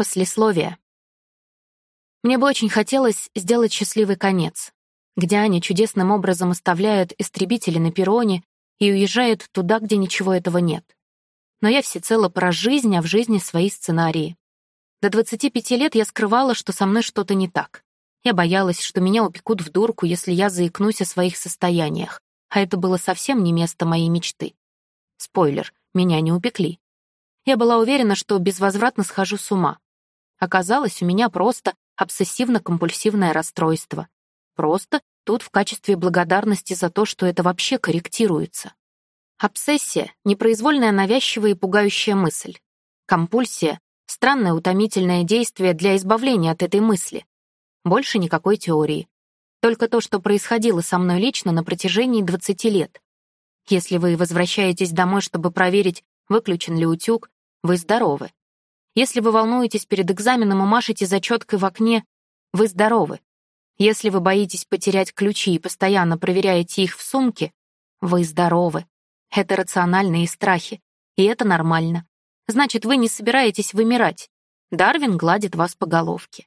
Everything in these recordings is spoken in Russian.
Послесловие. Мне бы очень хотелось сделать счастливый конец, где Аня чудесным образом оставляет истребители на перроне и уезжает туда, где ничего этого нет. Но я всецело про жизнь, а в жизни свои сценарии. До 25 лет я скрывала, что со мной что-то не так. Я боялась, что меня упекут в дурку, если я заикнусь о своих состояниях, а это было совсем не место моей мечты. Спойлер, меня не упекли. Я была уверена, что безвозвратно схожу с ума. Оказалось, у меня просто обсессивно-компульсивное расстройство. Просто тут в качестве благодарности за то, что это вообще корректируется. Обсессия — непроизвольная навязчивая и пугающая мысль. Компульсия — странное утомительное действие для избавления от этой мысли. Больше никакой теории. Только то, что происходило со мной лично на протяжении 20 лет. Если вы возвращаетесь домой, чтобы проверить, выключен ли утюг, вы здоровы. Если вы волнуетесь перед экзаменом и машете зачеткой в окне, вы здоровы. Если вы боитесь потерять ключи и постоянно проверяете их в сумке, вы здоровы. Это рациональные страхи, и это нормально. Значит, вы не собираетесь вымирать. Дарвин гладит вас по головке.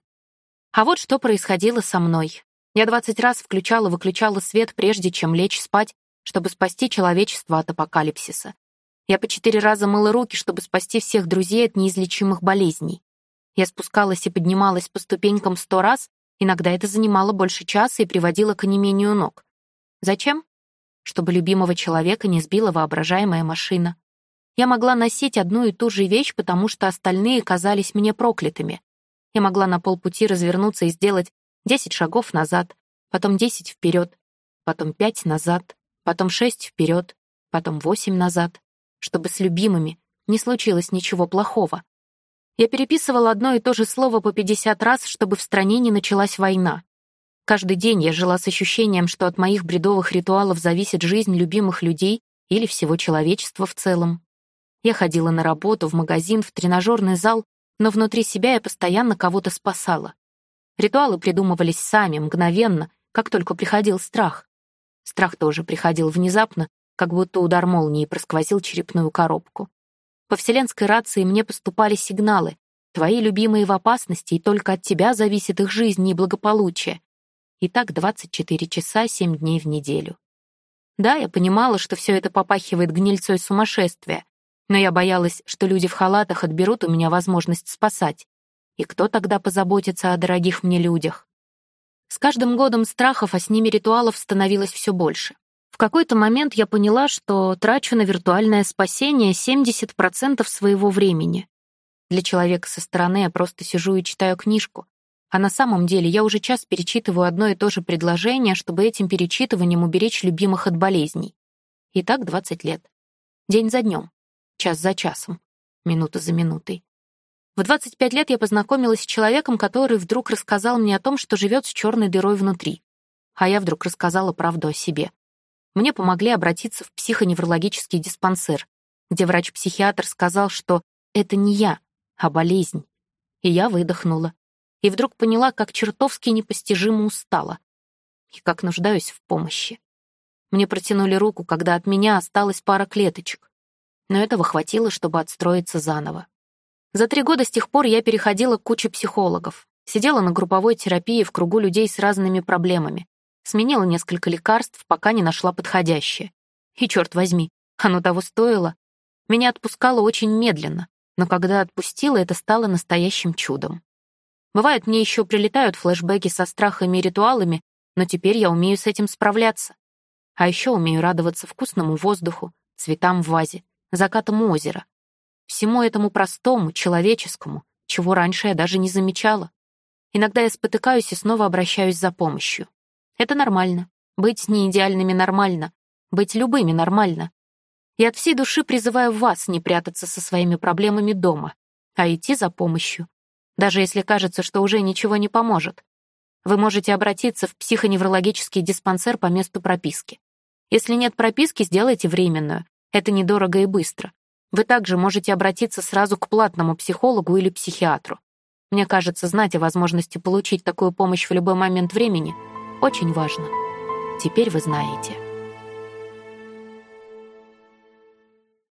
А вот что происходило со мной. Я 20 раз включала-выключала свет, прежде чем лечь спать, чтобы спасти человечество от апокалипсиса. Я по четыре раза мыла руки, чтобы спасти всех друзей от неизлечимых болезней. Я спускалась и поднималась по ступенькам сто раз, иногда это занимало больше часа и приводило к онемению ног. Зачем? Чтобы любимого человека не сбила воображаемая машина. Я могла носить одну и ту же вещь, потому что остальные казались мне проклятыми. Я могла на полпути развернуться и сделать десять шагов назад, потом десять вперед, потом пять назад, потом шесть вперед, потом восемь назад чтобы с любимыми не случилось ничего плохого. Я переписывала одно и то же слово по 50 раз, чтобы в стране не началась война. Каждый день я жила с ощущением, что от моих бредовых ритуалов зависит жизнь любимых людей или всего человечества в целом. Я ходила на работу, в магазин, в тренажерный зал, но внутри себя я постоянно кого-то спасала. Ритуалы придумывались сами, мгновенно, как только приходил страх. Страх тоже приходил внезапно, как будто удар молнии просквозил черепную коробку. По вселенской рации мне поступали сигналы. Твои любимые в опасности, и только от тебя зависит их жизнь и благополучие. И так 24 часа, 7 дней в неделю. Да, я понимала, что все это попахивает гнильцой сумасшествия, но я боялась, что люди в халатах отберут у меня возможность спасать. И кто тогда позаботится о дорогих мне людях? С каждым годом страхов, а с ними ритуалов становилось все больше. В какой-то момент я поняла, что трачу на виртуальное спасение 70% своего времени. Для человека со стороны я просто сижу и читаю книжку, а на самом деле я уже час перечитываю одно и то же предложение, чтобы этим перечитыванием уберечь любимых от болезней. И так 20 лет. День за днем, час за часом, минута за минутой. В 25 лет я познакомилась с человеком, который вдруг рассказал мне о том, что живет с черной дырой внутри. А я вдруг рассказала правду о себе мне помогли обратиться в психоневрологический диспансер, где врач-психиатр сказал, что это не я, а болезнь. И я выдохнула. И вдруг поняла, как чертовски непостижимо устала. И как нуждаюсь в помощи. Мне протянули руку, когда от меня осталась пара клеточек. Но этого хватило, чтобы отстроиться заново. За три года с тех пор я переходила к куче психологов. Сидела на групповой терапии в кругу людей с разными проблемами. Сменила несколько лекарств, пока не нашла подходящее. И, черт возьми, оно того стоило. Меня отпускало очень медленно, но когда отпустила, это стало настоящим чудом. Бывает, мне еще прилетают флешбеки со страхами и ритуалами, но теперь я умею с этим справляться. А еще умею радоваться вкусному воздуху, цветам в вазе, закатам озера. Всему этому простому, человеческому, чего раньше я даже не замечала. Иногда я спотыкаюсь и снова обращаюсь за помощью. Это нормально. Быть неидеальными нормально. Быть любыми нормально. И от всей души призываю вас не прятаться со своими проблемами дома, а идти за помощью. Даже если кажется, что уже ничего не поможет. Вы можете обратиться в психоневрологический диспансер по месту прописки. Если нет прописки, сделайте временную. Это недорого и быстро. Вы также можете обратиться сразу к платному психологу или психиатру. Мне кажется, знать о возможности получить такую помощь в любой момент времени — очень важно. Теперь вы знаете.